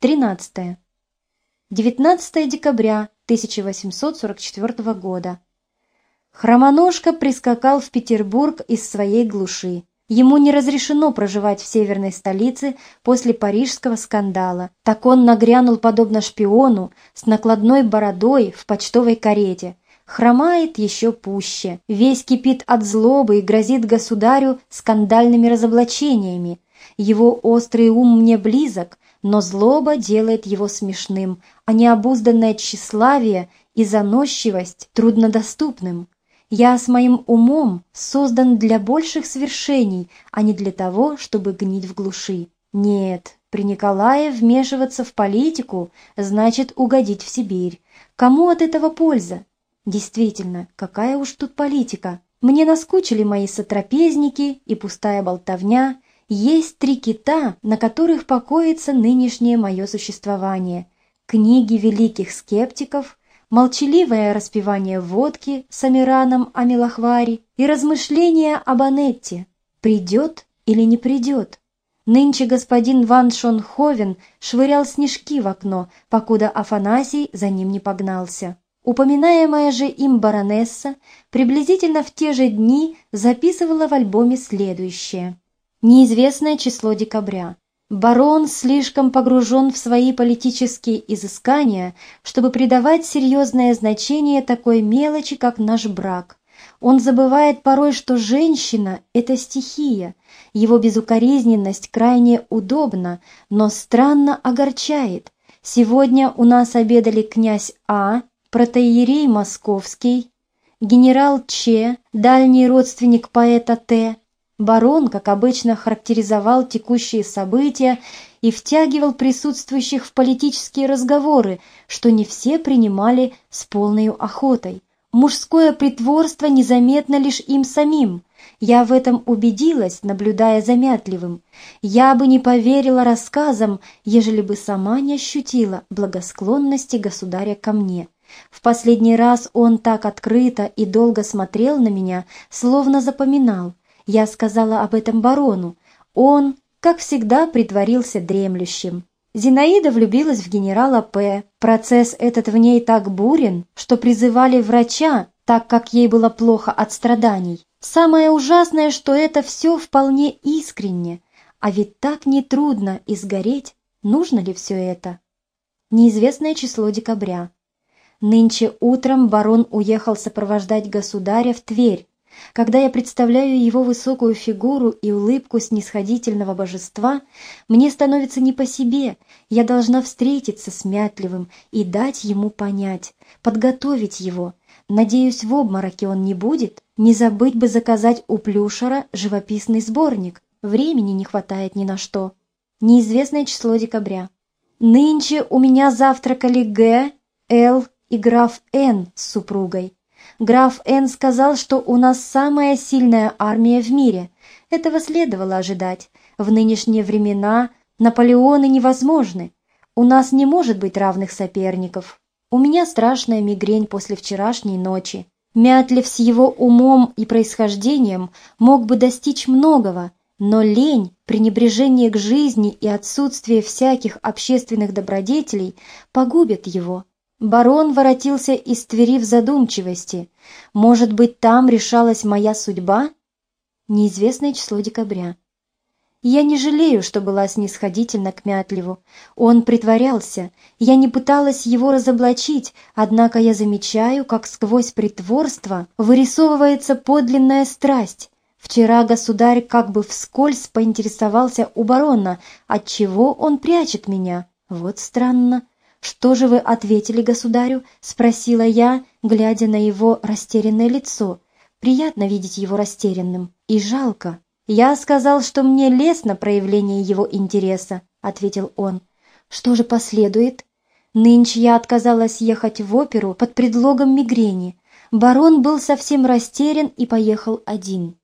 13. 19 декабря 1844 года. Хромоножка прискакал в Петербург из своей глуши. Ему не разрешено проживать в северной столице после парижского скандала. Так он нагрянул подобно шпиону с накладной бородой в почтовой карете. Хромает еще пуще. Весь кипит от злобы и грозит государю скандальными разоблачениями. Его острый ум мне близок, но злоба делает его смешным, а необузданное тщеславие и заносчивость труднодоступным. Я с моим умом создан для больших свершений, а не для того, чтобы гнить в глуши. Нет, при Николае вмешиваться в политику значит угодить в Сибирь. Кому от этого польза? Действительно, какая уж тут политика? Мне наскучили мои сотрапезники и пустая болтовня. Есть три кита, на которых покоится нынешнее мое существование. Книги великих скептиков, молчаливое распевание водки с Амираном о Мелахваре и размышления об Анетте, придет или не придет. Нынче господин Ван Шонховен швырял снежки в окно, покуда Афанасий за ним не погнался. Упоминаемая же им баронесса приблизительно в те же дни записывала в альбоме следующее. Неизвестное число декабря. Барон слишком погружен в свои политические изыскания, чтобы придавать серьезное значение такой мелочи, как наш брак. Он забывает порой, что женщина – это стихия. Его безукоризненность крайне удобна, но странно огорчает. Сегодня у нас обедали князь А, протоиерей Московский, генерал Ч, дальний родственник поэта Т, Барон, как обычно, характеризовал текущие события и втягивал присутствующих в политические разговоры, что не все принимали с полной охотой. Мужское притворство незаметно лишь им самим. Я в этом убедилась, наблюдая за Мятливым. Я бы не поверила рассказам, ежели бы сама не ощутила благосклонности государя ко мне. В последний раз он так открыто и долго смотрел на меня, словно запоминал. Я сказала об этом барону. Он, как всегда, притворился дремлющим. Зинаида влюбилась в генерала П. Процесс этот в ней так бурен, что призывали врача, так как ей было плохо от страданий. Самое ужасное, что это все вполне искренне. А ведь так нетрудно изгореть. Нужно ли все это? Неизвестное число декабря. Нынче утром барон уехал сопровождать государя в Тверь, когда я представляю его высокую фигуру и улыбку снисходительного божества, мне становится не по себе, я должна встретиться с Мятливым и дать ему понять, подготовить его. Надеюсь, в обмороке он не будет. Не забыть бы заказать у Плюшера живописный сборник. Времени не хватает ни на что. Неизвестное число декабря. Нынче у меня завтракали Г, Л и граф Н с супругой. Граф Н. сказал, что у нас самая сильная армия в мире. Этого следовало ожидать. В нынешние времена Наполеоны невозможны. У нас не может быть равных соперников. У меня страшная мигрень после вчерашней ночи. Мятлев с его умом и происхождением мог бы достичь многого, но лень, пренебрежение к жизни и отсутствие всяких общественных добродетелей погубят его. Барон воротился из Твери в задумчивости. Может быть, там решалась моя судьба? Неизвестное число декабря. Я не жалею, что была снисходительна к Мятлеву. Он притворялся. Я не пыталась его разоблачить, однако я замечаю, как сквозь притворство вырисовывается подлинная страсть. Вчера государь как бы вскользь поинтересовался у барона, отчего он прячет меня. Вот странно. «Что же вы ответили государю?» — спросила я, глядя на его растерянное лицо. Приятно видеть его растерянным. И жалко. «Я сказал, что мне лестно проявление его интереса», — ответил он. «Что же последует?» Нынче я отказалась ехать в оперу под предлогом мигрени. Барон был совсем растерян и поехал один.